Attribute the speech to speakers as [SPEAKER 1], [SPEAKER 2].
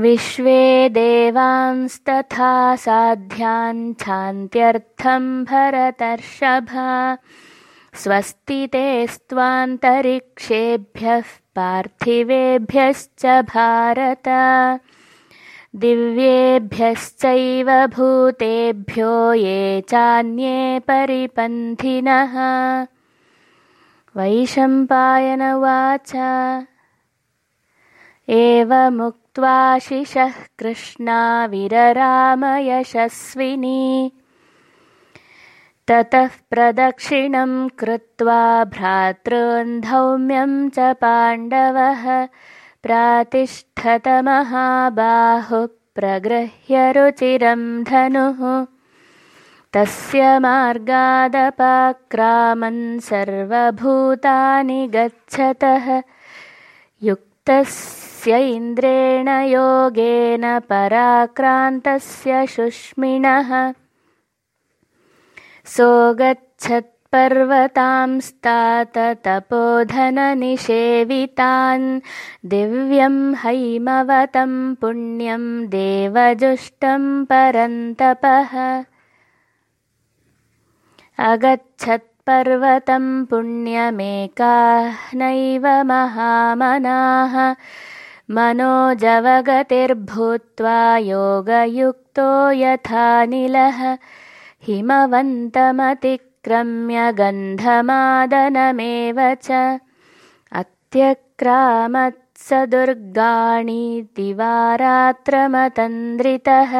[SPEAKER 1] विश्वे देवांस्तथा साध्याञ्छान्त्यर्थं भरतर्षभा। स्वस्ति ते स्त्वान्तरिक्षेभ्यः पार्थिवेभ्यश्च भारत। दिव्येभ्यश्चैव भूतेभ्यो ये चान्ये परिपन्थिनः वैशम्पायनवाच एवमुक्त्वाशिषः कृष्णा विररामयशस्विनी ततः प्रदक्षिणं कृत्वा भ्रातॄन्धौम्यं च पाण्डवः प्रातिष्ठतमहाबाहुः प्रगृह्य रुचिरं धनुः। तस्य मार्गादपाक्रामन् सर्वभूतानि गच्छतः। युक्तस्य इन्द्रेण योगेन पराक्रान्तस्य शुष्मिणः। सोगच्छत्पर्वतांस्तात तपोधननिषेवितान् दिव्यं हैमवतं पुण्यं देवजुष्टं परन्तपः। अगच्छत्पर्वतं पुण्यमेकाह्नैव महामनाः मनोजवगतिर्भूत्वा योगयुक्तो यथानिलः हिमवन्तमतिक्रम्य गन्धमादनमेव च अत्यक्रामत्स दुर्गाणि दिवारात्रमतन्द्रितः